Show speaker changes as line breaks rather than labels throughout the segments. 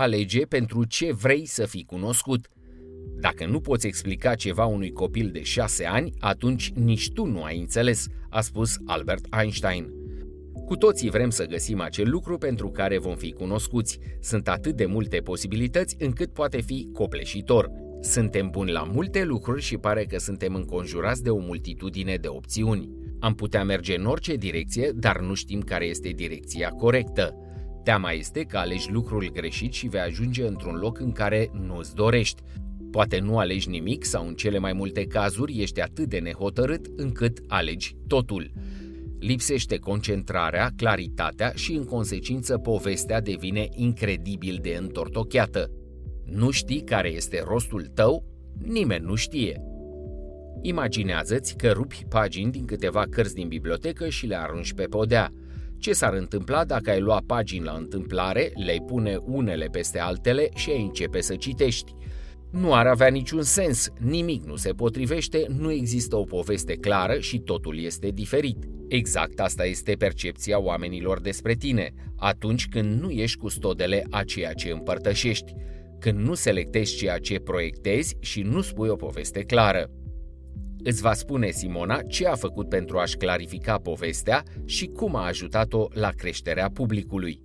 alege pentru ce vrei să fii cunoscut. Dacă nu poți explica ceva unui copil de șase ani, atunci nici tu nu ai înțeles, a spus Albert Einstein. Cu toții vrem să găsim acel lucru pentru care vom fi cunoscuți. Sunt atât de multe posibilități încât poate fi copleșitor. Suntem buni la multe lucruri și pare că suntem înconjurați de o multitudine de opțiuni. Am putea merge în orice direcție, dar nu știm care este direcția corectă. Teama este că alegi lucrul greșit și vei ajunge într-un loc în care nu-ți dorești. Poate nu alegi nimic sau în cele mai multe cazuri ești atât de nehotărât încât alegi totul. Lipsește concentrarea, claritatea și în consecință povestea devine incredibil de întortocheată. Nu știi care este rostul tău? Nimeni nu știe. Imaginează-ți că rupi pagini din câteva cărți din bibliotecă și le arunci pe podea. Ce s-ar întâmpla dacă ai lua pagini la întâmplare, le-ai pune unele peste altele și ai începe să citești? Nu ar avea niciun sens, nimic nu se potrivește, nu există o poveste clară și totul este diferit. Exact asta este percepția oamenilor despre tine, atunci când nu ești custodele a ceea ce împărtășești, când nu selectezi ceea ce proiectezi și nu spui o poveste clară. Îți va spune Simona ce a făcut pentru a-și clarifica povestea și cum a ajutat-o la creșterea publicului.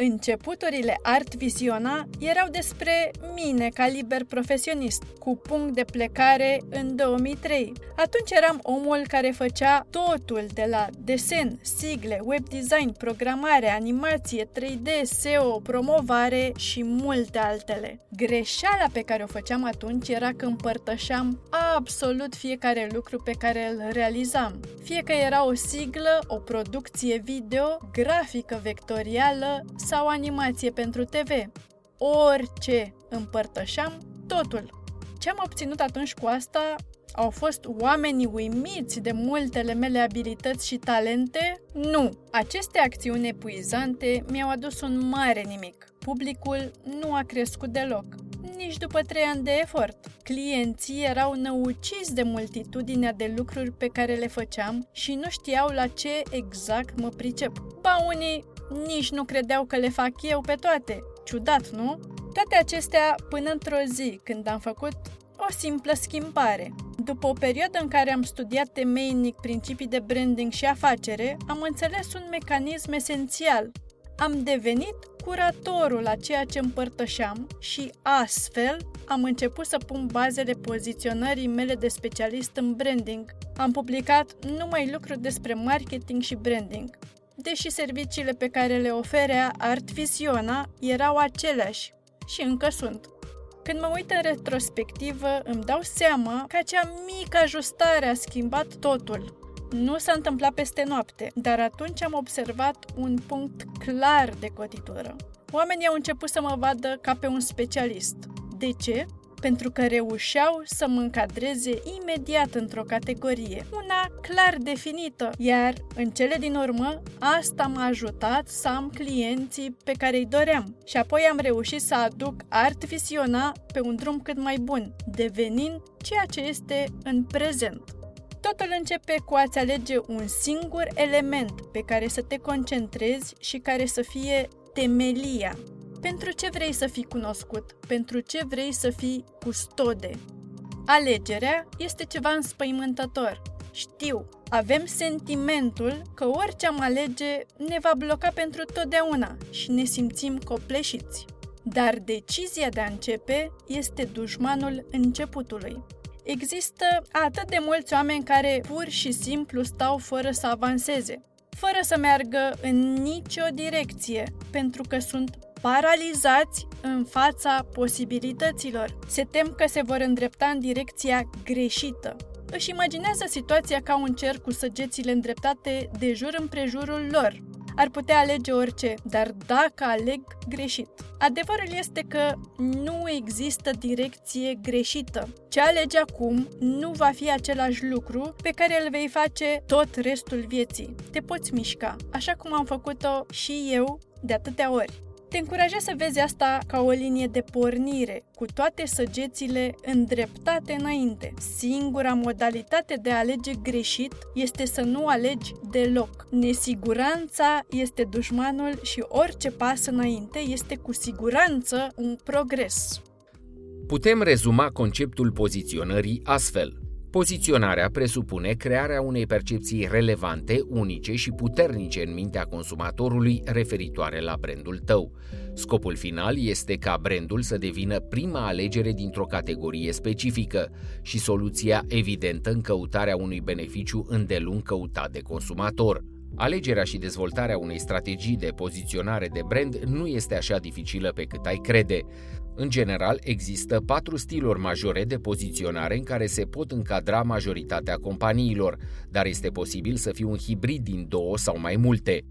Începuturile Art Visiona erau despre mine ca liber profesionist, cu punct de plecare în 2003. Atunci eram omul care făcea totul de la desen, sigle, web design, programare, animație, 3D, SEO, promovare și multe altele. Greșeala pe care o făceam atunci era că împărtășeam absolut fiecare lucru pe care îl realizam. Fie că era o siglă, o producție video, grafică vectorială sau animație pentru TV. Orice împărtășeam, totul. Ce am obținut atunci cu asta au fost oamenii uimiți de multele mele abilități și talente? Nu! Aceste acțiuni epuizante mi-au adus un mare nimic. Publicul nu a crescut deloc, nici după trei ani de efort. Clienții erau năuciți de multitudinea de lucruri pe care le făceam și nu știau la ce exact mă pricep. Ba unii nici nu credeau că le fac eu pe toate. Ciudat, nu? Toate acestea până într-o zi, când am făcut o simplă schimbare. După o perioadă în care am studiat temeinic principii de branding și afacere, am înțeles un mecanism esențial. Am devenit curatorul a ceea ce împărtășeam și astfel am început să pun bazele poziționării mele de specialist în branding. Am publicat numai lucruri despre marketing și branding deși serviciile pe care le oferea Art Visiona erau aceleași și încă sunt. Când mă uit în retrospectivă, îmi dau seama că acea mică ajustare a schimbat totul. Nu s-a întâmplat peste noapte, dar atunci am observat un punct clar de cotitură. Oamenii au început să mă vadă ca pe un specialist. De ce? Pentru că reușeau să mă încadreze imediat într-o categorie, una clar definită, iar în cele din urmă asta m-a ajutat să am clienții pe care îi doream. Și apoi am reușit să aduc Art Visiona pe un drum cât mai bun, devenind ceea ce este în prezent. Totul începe cu a-ți alege un singur element pe care să te concentrezi și care să fie temelia pentru ce vrei să fii cunoscut? Pentru ce vrei să fii custode? Alegerea este ceva înspăimântător. Știu, avem sentimentul că orice am alege ne va bloca pentru totdeauna și ne simțim copleșiți. Dar decizia de a începe este dușmanul începutului. Există atât de mulți oameni care pur și simplu stau fără să avanseze, fără să meargă în nicio direcție, pentru că sunt paralizați în fața posibilităților. Se tem că se vor îndrepta în direcția greșită. Își imaginează situația ca un cer cu săgețile îndreptate de jur împrejurul lor. Ar putea alege orice, dar dacă aleg greșit. Adevărul este că nu există direcție greșită. Ce alegi acum nu va fi același lucru pe care îl vei face tot restul vieții. Te poți mișca, așa cum am făcut-o și eu de atâtea ori. Te încurajez să vezi asta ca o linie de pornire, cu toate săgețile îndreptate înainte. Singura modalitate de a alege greșit este să nu alegi deloc. Nesiguranța este dușmanul și orice pas înainte este cu siguranță un progres.
Putem rezuma conceptul poziționării astfel. Poziționarea presupune crearea unei percepții relevante, unice și puternice în mintea consumatorului referitoare la brandul tău. Scopul final este ca brandul să devină prima alegere dintr-o categorie specifică și soluția evidentă în căutarea unui beneficiu îndelung căutat de consumator. Alegerea și dezvoltarea unei strategii de poziționare de brand nu este așa dificilă pe cât ai crede. În general, există patru stiluri majore de poziționare în care se pot încadra majoritatea companiilor, dar este posibil să fie un hibrid din două sau mai multe.